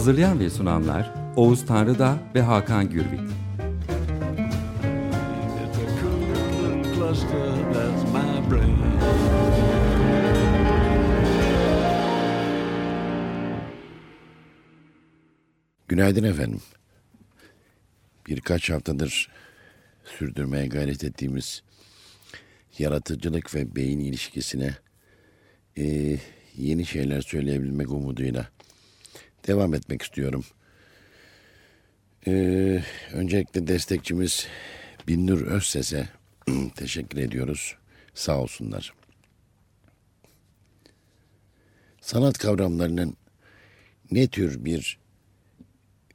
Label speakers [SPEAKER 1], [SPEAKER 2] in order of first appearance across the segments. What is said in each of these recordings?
[SPEAKER 1] Hazırlayan ve sunanlar Oğuz Tanrıdağ ve Hakan Gürbüz.
[SPEAKER 2] Günaydın efendim. Birkaç haftadır sürdürmeye gayret ettiğimiz yaratıcılık ve beyin ilişkisine e, yeni şeyler söyleyebilmek umuduyla devam etmek istiyorum. E, öncelikle destekçimiz Binnur Özses'e teşekkür ediyoruz. Sağ olsunlar. Sanat kavramlarının ne tür bir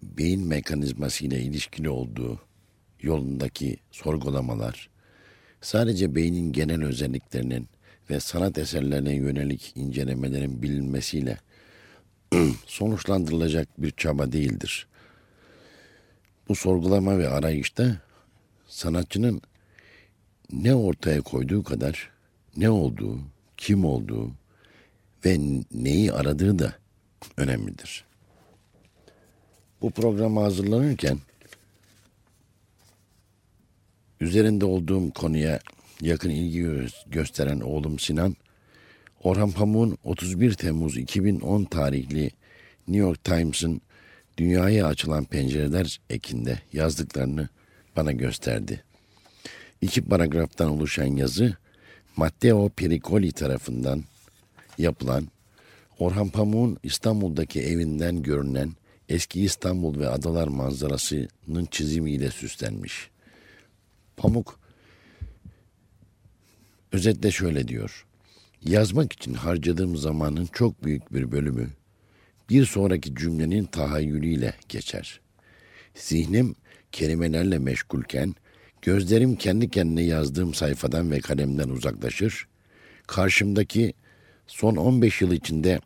[SPEAKER 2] beyin mekanizması ile ilişkili olduğu yolundaki sorgulamalar, sadece beynin genel özelliklerinin ve sanat eserlerine yönelik incelemelerin bilinmesiyle sonuçlandırılacak bir çaba değildir. Bu sorgulama ve arayışta sanatçının ne ortaya koyduğu kadar ne olduğu, kim olduğu ve neyi aradığı da önemlidir. Bu programa hazırlanırken üzerinde olduğum konuya yakın ilgi gö- gösteren oğlum Sinan, Orhan Pamuk'un 31 Temmuz 2010 tarihli New York Times'ın Dünyaya Açılan Pencereler ekinde yazdıklarını bana gösterdi. İki paragraftan oluşan yazı Matteo Pericoli tarafından yapılan Orhan Pamuk'un İstanbul'daki evinden görünen eski İstanbul ve adalar manzarasının çizimiyle süslenmiş. Pamuk özetle şöyle diyor. Yazmak için harcadığım zamanın çok büyük bir bölümü bir sonraki cümlenin tahayyülüyle geçer. Zihnim kelimelerle meşgulken gözlerim kendi kendine yazdığım sayfadan ve kalemden uzaklaşır. Karşımdaki son 15 yıl içinde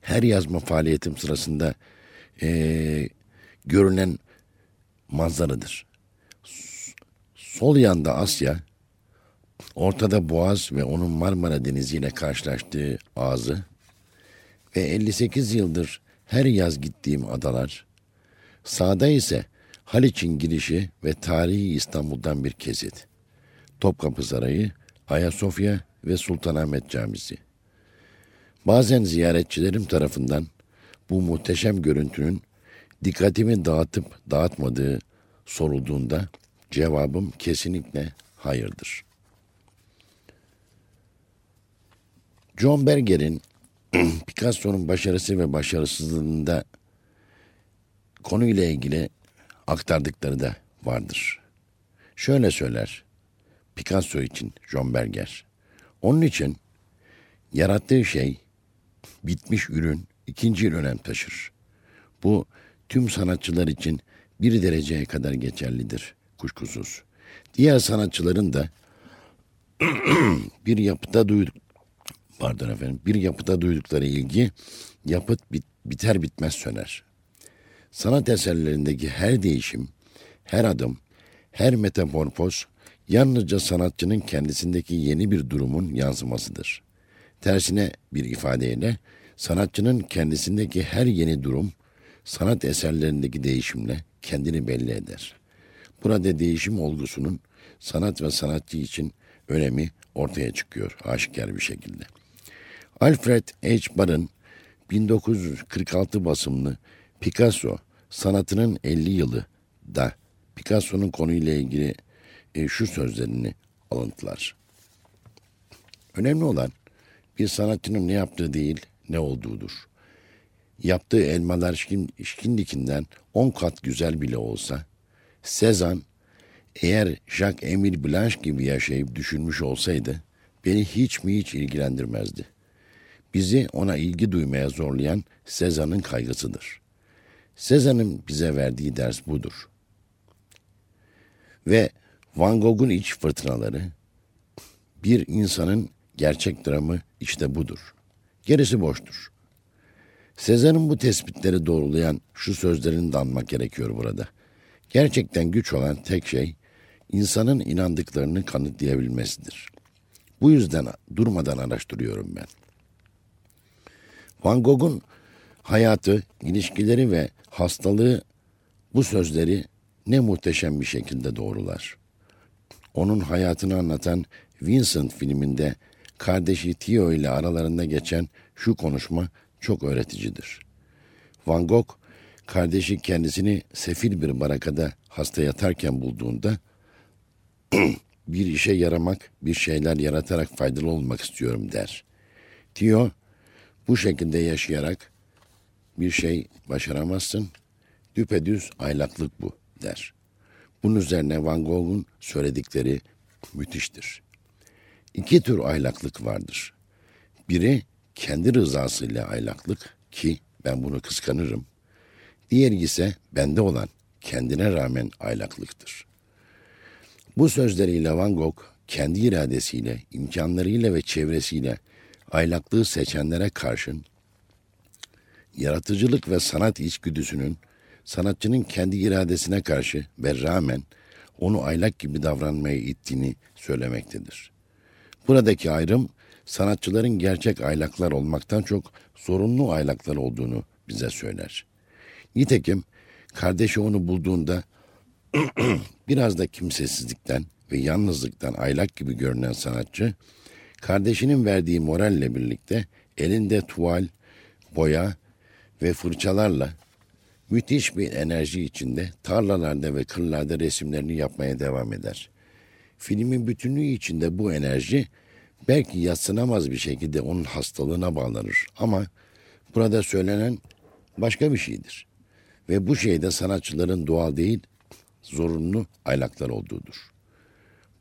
[SPEAKER 2] her yazma faaliyetim sırasında eee, görünen manzaradır. Sol yanda Asya, ortada Boğaz ve onun Marmara Denizi ile karşılaştığı ağzı ve 58 yıldır her yaz gittiğim adalar, sağda ise Haliç'in girişi ve tarihi İstanbul'dan bir kesit. Topkapı Sarayı, Ayasofya ve Sultanahmet Camisi. Bazen ziyaretçilerim tarafından bu muhteşem görüntünün dikkatimi dağıtıp dağıtmadığı sorulduğunda cevabım kesinlikle hayırdır. John Berger'in Picasso'nun başarısı ve başarısızlığında konuyla ilgili aktardıkları da vardır. Şöyle söyler Picasso için John Berger. Onun için yarattığı şey bitmiş ürün ikinci önem taşır. Bu tüm sanatçılar için bir dereceye kadar geçerlidir kuşkusuz. Diğer sanatçıların da bir yapıda duyduk pardon efendim bir yapıda duydukları ilgi yapıt bit, biter bitmez söner. Sanat eserlerindeki her değişim, her adım, her metamorfoz yalnızca sanatçının kendisindeki yeni bir durumun yansımasıdır. Tersine bir ifadeyle sanatçının kendisindeki her yeni durum sanat eserlerindeki değişimle kendini belli eder. Burada değişim olgusunun sanat ve sanatçı için önemi ortaya çıkıyor aşikar bir şekilde. Alfred H. Barr'ın 1946 basımlı Picasso sanatının 50 yılı da Picasso'nun konuyla ilgili e, şu sözlerini alıntılar. Önemli olan bir sanatçının ne yaptığı değil ne olduğudur. Yaptığı elmalar şkin, şkindikinden on kat güzel bile olsa, Sezan eğer Jacques Emile Blanche gibi yaşayıp düşünmüş olsaydı, beni hiç mi hiç ilgilendirmezdi. Bizi ona ilgi duymaya zorlayan Sezan'ın kaygısıdır. Sezan'ın bize verdiği ders budur. Ve Van Gogh'un iç fırtınaları, bir insanın gerçek dramı işte budur. Gerisi boştur. Sezar'ın bu tespitleri doğrulayan şu sözlerini de anmak gerekiyor burada. Gerçekten güç olan tek şey insanın inandıklarını kanıtlayabilmesidir. Bu yüzden durmadan araştırıyorum ben. Van Gogh'un hayatı, ilişkileri ve hastalığı bu sözleri ne muhteşem bir şekilde doğrular. Onun hayatını anlatan Vincent filminde kardeşi Theo ile aralarında geçen şu konuşma çok öğreticidir. Van Gogh, kardeşi kendisini sefil bir barakada hasta yatarken bulduğunda bir işe yaramak, bir şeyler yaratarak faydalı olmak istiyorum der. Theo, bu şekilde yaşayarak bir şey başaramazsın, düpedüz aylaklık bu der. Bunun üzerine Van Gogh'un söyledikleri müthiştir. İki tür aylaklık vardır. Biri kendi rızasıyla aylaklık ki ben bunu kıskanırım. Diğeri ise bende olan kendine rağmen aylaklıktır. Bu sözleriyle Van Gogh kendi iradesiyle, imkanlarıyla ve çevresiyle aylaklığı seçenlere karşın yaratıcılık ve sanat içgüdüsünün sanatçının kendi iradesine karşı ve rağmen onu aylak gibi davranmaya ittiğini söylemektedir. Buradaki ayrım sanatçıların gerçek aylaklar olmaktan çok zorunlu aylaklar olduğunu bize söyler. Nitekim kardeşi onu bulduğunda biraz da kimsesizlikten ve yalnızlıktan aylak gibi görünen sanatçı, kardeşinin verdiği moralle birlikte elinde tuval, boya ve fırçalarla müthiş bir enerji içinde tarlalarda ve kırlarda resimlerini yapmaya devam eder. Filmin bütünlüğü içinde bu enerji belki yatsınamaz bir şekilde onun hastalığına bağlanır ama burada söylenen başka bir şeydir. Ve bu şeyde sanatçıların doğal değil, zorunlu aylaklar olduğudur.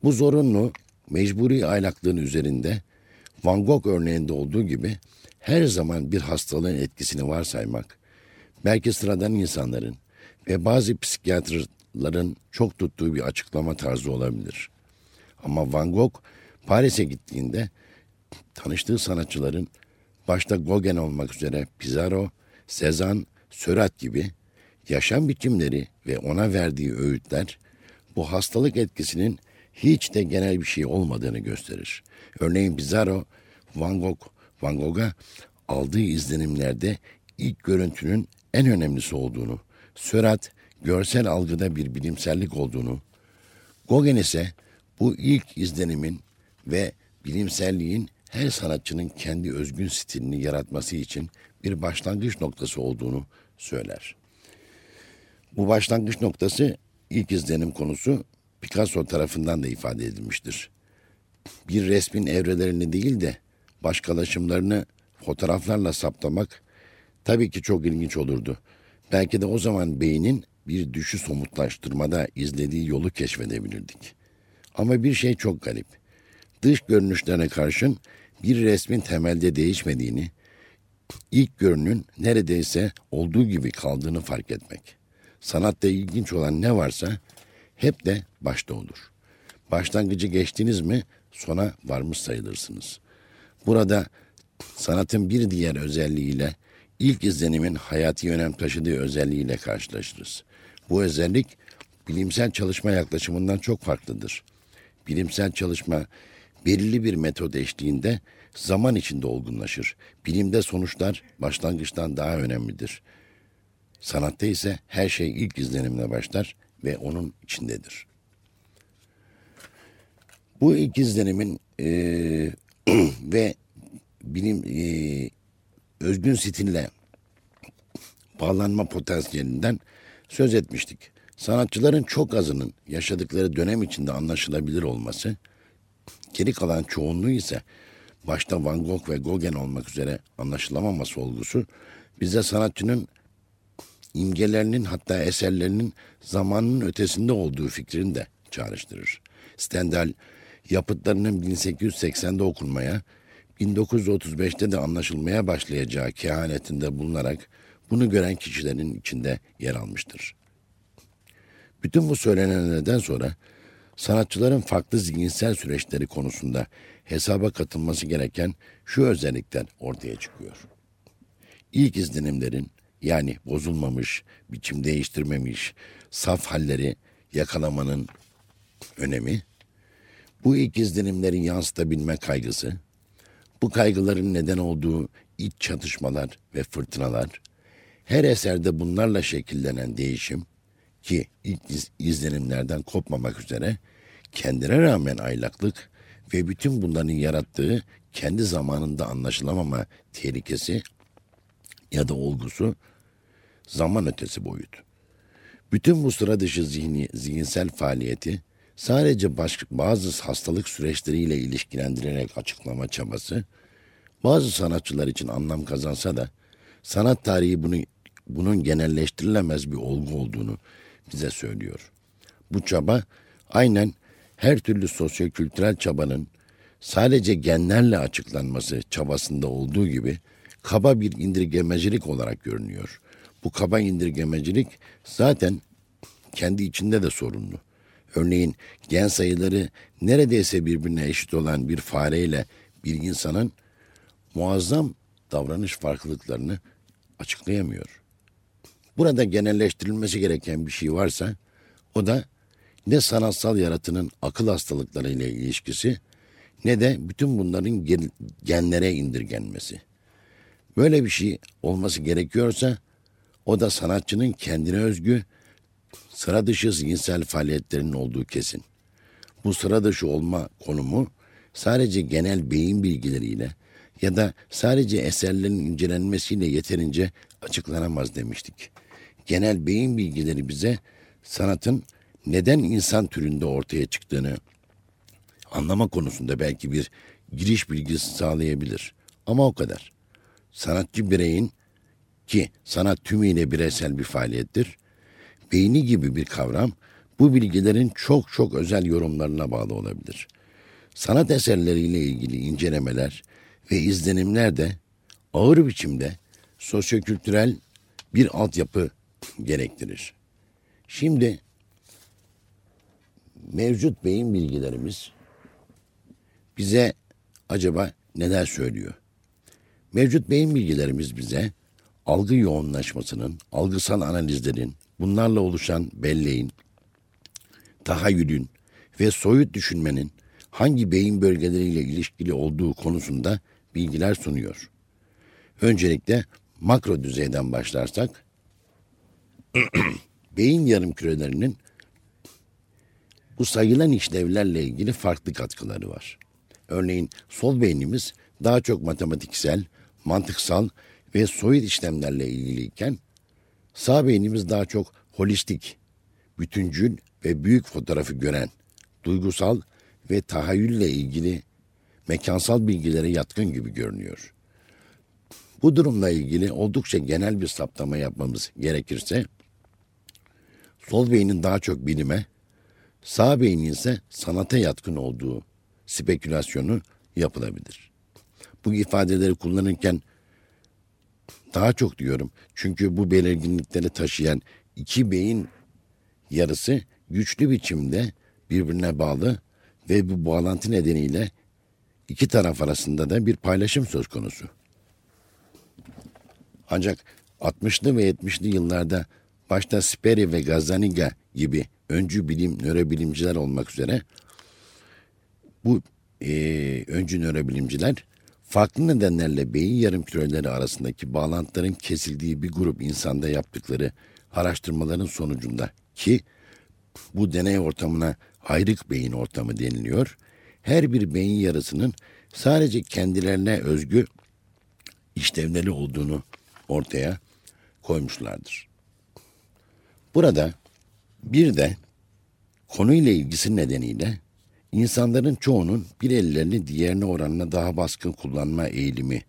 [SPEAKER 2] Bu zorunlu, mecburi aylaklığın üzerinde Van Gogh örneğinde olduğu gibi her zaman bir hastalığın etkisini varsaymak, belki sıradan insanların ve bazı psikiyatrların çok tuttuğu bir açıklama tarzı olabilir. Ama Van Gogh Paris'e gittiğinde tanıştığı sanatçıların başta Gauguin olmak üzere Pizarro, Cezanne, Seurat gibi yaşam biçimleri ve ona verdiği öğütler bu hastalık etkisinin hiç de genel bir şey olmadığını gösterir. Örneğin Pizarro, Van Gogh, Van Gogh'a aldığı izlenimlerde ilk görüntünün en önemlisi olduğunu, Seurat görsel algıda bir bilimsellik olduğunu, Gauguin ise bu ilk izlenimin ve bilimselliğin her sanatçının kendi özgün stilini yaratması için bir başlangıç noktası olduğunu söyler. Bu başlangıç noktası ilk izlenim konusu Picasso tarafından da ifade edilmiştir. Bir resmin evrelerini değil de başkalaşımlarını fotoğraflarla saptamak tabii ki çok ilginç olurdu. Belki de o zaman beynin bir düşü somutlaştırmada izlediği yolu keşfedebilirdik. Ama bir şey çok garip. Dış görünüşlerine karşın bir resmin temelde değişmediğini, ilk görünün neredeyse olduğu gibi kaldığını fark etmek. Sanatta ilginç olan ne varsa hep de başta olur. Başlangıcı geçtiniz mi sona varmış sayılırsınız. Burada sanatın bir diğer özelliğiyle ilk izlenimin hayati önem taşıdığı özelliğiyle karşılaşırız. Bu özellik bilimsel çalışma yaklaşımından çok farklıdır. Bilimsel çalışma belirli bir metot eşliğinde zaman içinde olgunlaşır. Bilimde sonuçlar başlangıçtan daha önemlidir. Sanatta ise her şey ilk izlenimle başlar ve onun içindedir. Bu ilk izlenimin e, ve bilim e, özgün stille bağlanma potansiyelinden söz etmiştik. Sanatçıların çok azının yaşadıkları dönem içinde anlaşılabilir olması, geri kalan çoğunluğu ise başta Van Gogh ve Gauguin olmak üzere anlaşılamaması olgusu bize sanatçının imgelerinin hatta eserlerinin zamanın ötesinde olduğu fikrini de çağrıştırır. Stendhal yapıtlarının 1880'de okunmaya, 1935'te de anlaşılmaya başlayacağı kehanetinde bulunarak bunu gören kişilerin içinde yer almıştır. Bütün bu söylenenlerden sonra sanatçıların farklı zihinsel süreçleri konusunda hesaba katılması gereken şu özellikler ortaya çıkıyor. İlk izlenimlerin yani bozulmamış, biçim değiştirmemiş, saf halleri yakalamanın önemi, bu ilk izlenimleri yansıtabilme kaygısı, bu kaygıların neden olduğu iç çatışmalar ve fırtınalar, her eserde bunlarla şekillenen değişim ki ilk iz- izlenimlerden kopmamak üzere kendine rağmen aylaklık ve bütün bunların yarattığı kendi zamanında anlaşılamama tehlikesi ya da olgusu zaman ötesi boyut. Bütün bu sıra dışı zihni, zihinsel faaliyeti sadece baş, bazı hastalık süreçleriyle ilişkilendirerek açıklama çabası, bazı sanatçılar için anlam kazansa da sanat tarihi bunu, bunun genelleştirilemez bir olgu olduğunu bize söylüyor. Bu çaba aynen her türlü sosyokültürel çabanın sadece genlerle açıklanması çabasında olduğu gibi kaba bir indirgemecilik olarak görünüyor. Bu kaba indirgemecilik zaten kendi içinde de sorunlu. Örneğin gen sayıları neredeyse birbirine eşit olan bir fareyle bir insanın muazzam davranış farklılıklarını açıklayamıyor. Burada genelleştirilmesi gereken bir şey varsa o da ne sanatsal yaratının akıl hastalıklarıyla ilişkisi ne de bütün bunların gen- genlere indirgenmesi. Böyle bir şey olması gerekiyorsa o da sanatçının kendine özgü sıra dışı zihinsel faaliyetlerinin olduğu kesin. Bu sıra dışı olma konumu sadece genel beyin bilgileriyle ya da sadece eserlerin incelenmesiyle yeterince açıklanamaz demiştik. Genel beyin bilgileri bize sanatın neden insan türünde ortaya çıktığını anlama konusunda belki bir giriş bilgisi sağlayabilir. Ama o kadar. Sanatçı bireyin ki sanat tümüyle bireysel bir faaliyettir. Beyni gibi bir kavram bu bilgilerin çok çok özel yorumlarına bağlı olabilir. Sanat eserleriyle ilgili incelemeler ve izlenimler de ağır biçimde sosyokültürel bir altyapı gerektirir. Şimdi mevcut beyin bilgilerimiz bize acaba neler söylüyor? Mevcut beyin bilgilerimiz bize algı yoğunlaşmasının, algısal analizlerin, bunlarla oluşan belleğin, tahayyülün ve soyut düşünmenin hangi beyin bölgeleriyle ilişkili olduğu konusunda bilgiler sunuyor. Öncelikle makro düzeyden başlarsak, beyin yarım kürelerinin bu sayılan işlevlerle ilgili farklı katkıları var. Örneğin sol beynimiz daha çok matematiksel, mantıksal ve soyut işlemlerle ilgiliyken sağ beynimiz daha çok holistik, bütüncül ve büyük fotoğrafı gören, duygusal ve tahayyülle ilgili mekansal bilgilere yatkın gibi görünüyor. Bu durumla ilgili oldukça genel bir saptama yapmamız gerekirse, sol beynin daha çok bilime, sağ beynin ise sanata yatkın olduğu spekülasyonu yapılabilir. Bu ifadeleri kullanırken daha çok diyorum çünkü bu belirginlikleri taşıyan iki beyin yarısı güçlü biçimde birbirine bağlı ve bu bağlantı nedeniyle iki taraf arasında da bir paylaşım söz konusu. Ancak 60'lı ve 70'li yıllarda başta Sperry ve Gazzaniga gibi öncü bilim nörobilimciler olmak üzere bu e, öncü nörobilimciler farklı nedenlerle beyin yarım küreleri arasındaki bağlantıların kesildiği bir grup insanda yaptıkları araştırmaların sonucunda ki bu deney ortamına ayrık beyin ortamı deniliyor. Her bir beyin yarısının sadece kendilerine özgü işlevleri olduğunu ortaya koymuşlardır. Burada bir de konuyla ilgisi nedeniyle insanların çoğunun bir ellerini diğerine oranına daha baskın kullanma eğilimi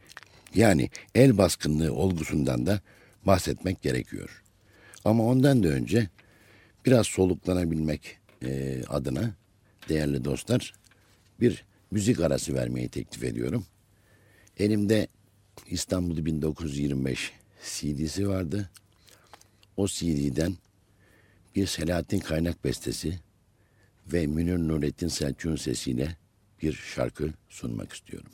[SPEAKER 2] yani el baskınlığı olgusundan da bahsetmek gerekiyor. Ama ondan da önce biraz soluklanabilmek e, adına değerli dostlar bir müzik arası vermeyi teklif ediyorum. Elimde İstanbul 1925 CD'si vardı. O CD'den bir Selahattin Kaynak bestesi ve Münir Nurettin Selçuk'un sesiyle bir şarkı sunmak istiyorum.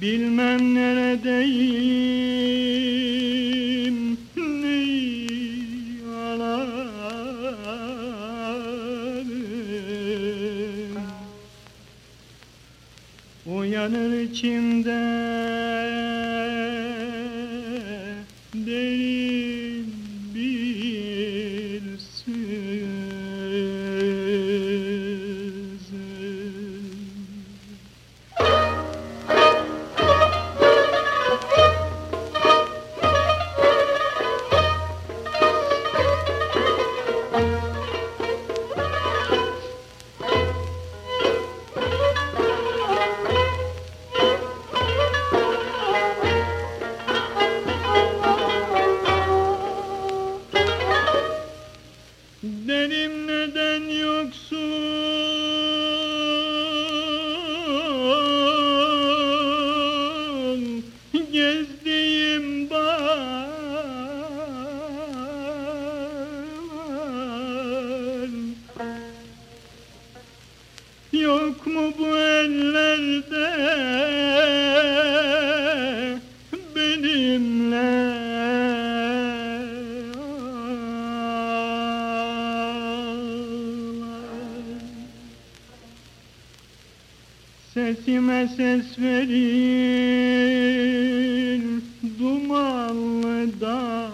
[SPEAKER 3] Bilmem neredeyim Sesime ses verir dumanlı dağlar.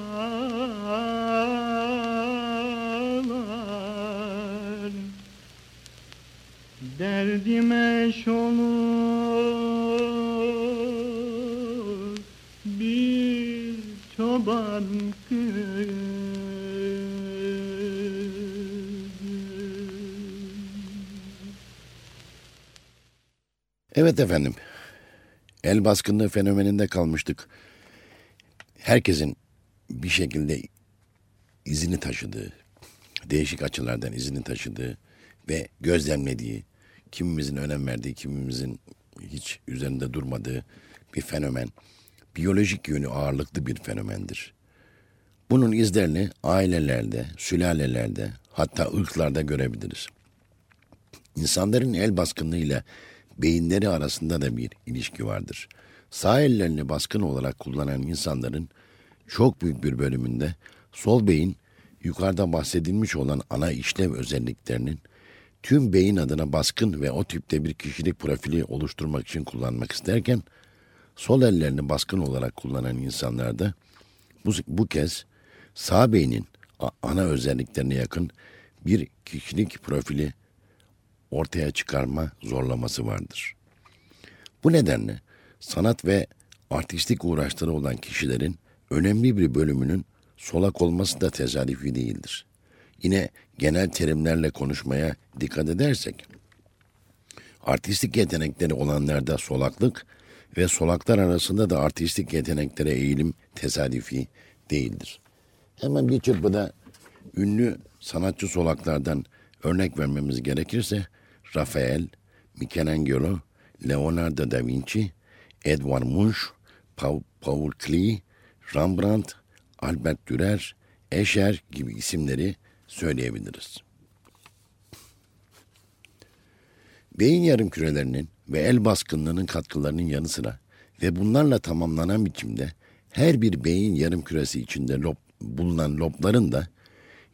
[SPEAKER 3] Derdime eş
[SPEAKER 2] Evet efendim. El baskınlığı fenomeninde kalmıştık. Herkesin bir şekilde izini taşıdığı, değişik açılardan izini taşıdığı ve gözlemlediği, kimimizin önem verdiği, kimimizin hiç üzerinde durmadığı bir fenomen. Biyolojik yönü ağırlıklı bir fenomendir. Bunun izlerini ailelerde, sülalelerde, hatta ırklarda görebiliriz. İnsanların el baskınlığıyla beyinleri arasında da bir ilişki vardır. Sağ ellerini baskın olarak kullanan insanların çok büyük bir bölümünde sol beyin yukarıda bahsedilmiş olan ana işlev özelliklerinin tüm beyin adına baskın ve o tipte bir kişilik profili oluşturmak için kullanmak isterken sol ellerini baskın olarak kullanan insanlarda bu, bu kez sağ beynin ana özelliklerine yakın bir kişilik profili ortaya çıkarma zorlaması vardır. Bu nedenle sanat ve artistik uğraşları olan kişilerin önemli bir bölümünün solak olması da tesadüfi değildir. Yine genel terimlerle konuşmaya dikkat edersek, artistik yetenekleri olanlarda solaklık ve solaklar arasında da artistik yeteneklere eğilim tesadüfi değildir. Hemen bir çırpıda ünlü sanatçı solaklardan örnek vermemiz gerekirse Rafael, Michelangelo, Leonardo da Vinci, Edvard Munch, Paul, Klee, Rembrandt, Albert Dürer, Escher gibi isimleri söyleyebiliriz. Beyin yarımkürelerinin ve el baskınlığının katkılarının yanı sıra ve bunlarla tamamlanan biçimde her bir beyin yarım küresi içinde lob, bulunan lobların da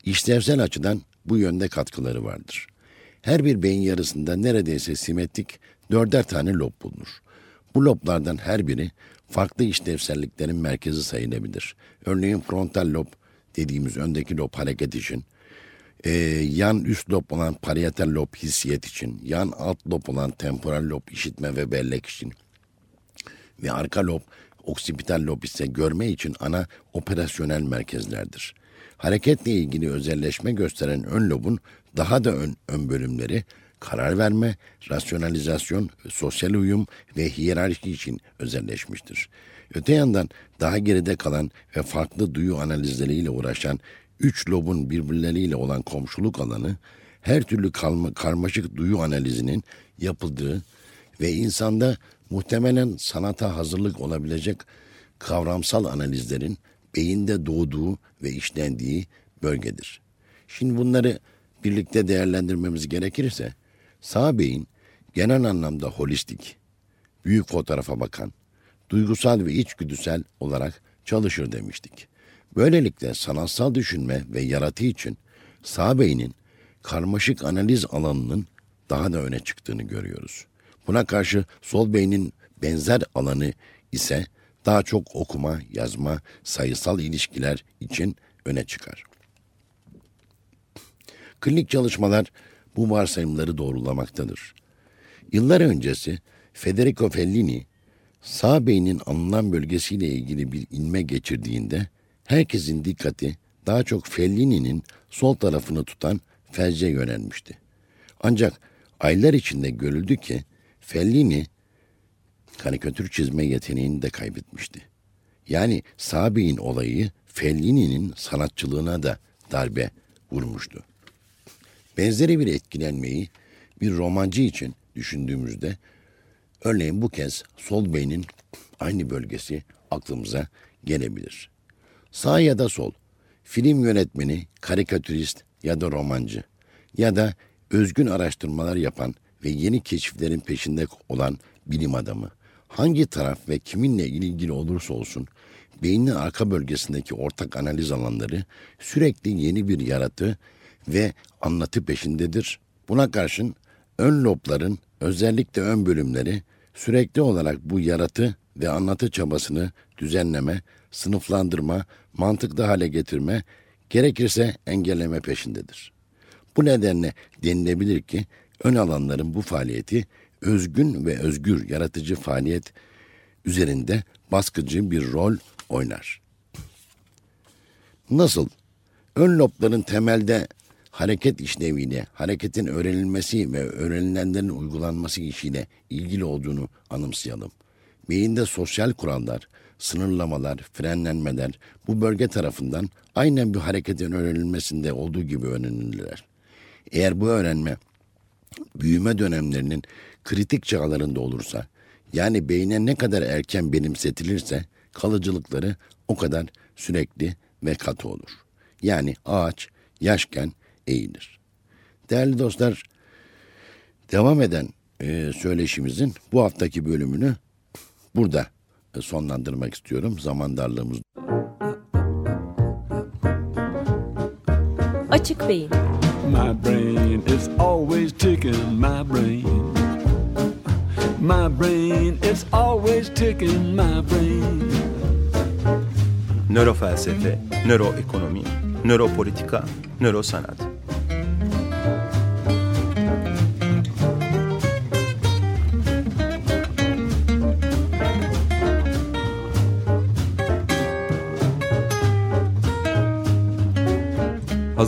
[SPEAKER 2] işlevsel açıdan bu yönde katkıları vardır. Her bir beyin yarısında neredeyse simetrik dörder tane lob bulunur. Bu loblardan her biri farklı işlevselliklerin merkezi sayılabilir. Örneğin frontal lob dediğimiz öndeki lob hareket için, e, yan üst lob olan parietal lob hissiyet için, yan alt lob olan temporal lob işitme ve bellek için ve arka lob, oksipital lob ise görme için ana operasyonel merkezlerdir. Hareketle ilgili özelleşme gösteren ön lobun daha da ön, ön bölümleri karar verme, rasyonalizasyon, sosyal uyum ve hiyerarşi için özelleşmiştir. Öte yandan daha geride kalan ve farklı duyu analizleriyle uğraşan üç lobun birbirleriyle olan komşuluk alanı, her türlü kalma, karmaşık duyu analizinin yapıldığı ve insanda muhtemelen sanata hazırlık olabilecek kavramsal analizlerin beyinde doğduğu ve işlendiği bölgedir. Şimdi bunları birlikte değerlendirmemiz gerekirse sağ beyin genel anlamda holistik, büyük fotoğrafa bakan, duygusal ve içgüdüsel olarak çalışır demiştik. Böylelikle sanatsal düşünme ve yaratı için sağ beynin karmaşık analiz alanının daha da öne çıktığını görüyoruz. Buna karşı sol beynin benzer alanı ise daha çok okuma, yazma, sayısal ilişkiler için öne çıkar. Klinik çalışmalar bu varsayımları doğrulamaktadır. Yıllar öncesi Federico Fellini sağ beynin alınan bölgesiyle ilgili bir inme geçirdiğinde herkesin dikkati daha çok Fellini'nin sol tarafını tutan felce yönelmişti. Ancak aylar içinde görüldü ki Fellini karikatür çizme yeteneğini de kaybetmişti. Yani sağ beyin olayı Fellini'nin sanatçılığına da darbe vurmuştu. Benzeri bir etkilenmeyi bir romancı için düşündüğümüzde örneğin bu kez sol beynin aynı bölgesi aklımıza gelebilir. Sağ ya da sol, film yönetmeni, karikatürist ya da romancı ya da özgün araştırmalar yapan ve yeni keşiflerin peşinde olan bilim adamı hangi taraf ve kiminle ilgili olursa olsun beynin arka bölgesindeki ortak analiz alanları sürekli yeni bir yaratı ve anlatı peşindedir. Buna karşın ön lobların özellikle ön bölümleri sürekli olarak bu yaratı ve anlatı çabasını düzenleme, sınıflandırma, mantıklı hale getirme, gerekirse engelleme peşindedir. Bu nedenle denilebilir ki ön alanların bu faaliyeti özgün ve özgür yaratıcı faaliyet üzerinde baskıcı bir rol oynar. Nasıl? Ön lobların temelde hareket işleviyle, hareketin öğrenilmesi ve öğrenilenlerin uygulanması işiyle ilgili olduğunu anımsayalım. Beyinde sosyal kurallar, sınırlamalar, frenlenmeler bu bölge tarafından aynen bir hareketin öğrenilmesinde olduğu gibi öğrenilirler. Eğer bu öğrenme büyüme dönemlerinin kritik çağlarında olursa, yani beyne ne kadar erken benimsetilirse kalıcılıkları o kadar sürekli ve katı olur. Yani ağaç yaşken eğilir. Değerli dostlar, devam eden e, söyleşimizin bu haftaki bölümünü burada e, sonlandırmak istiyorum. Zaman darlığımız.
[SPEAKER 4] Açık Beyin
[SPEAKER 5] My brain is always ticking, my brain. My brain is always ticking, my brain.
[SPEAKER 6] Nörofelsefe, nöroekonomi, nöropolitika, nörosanat.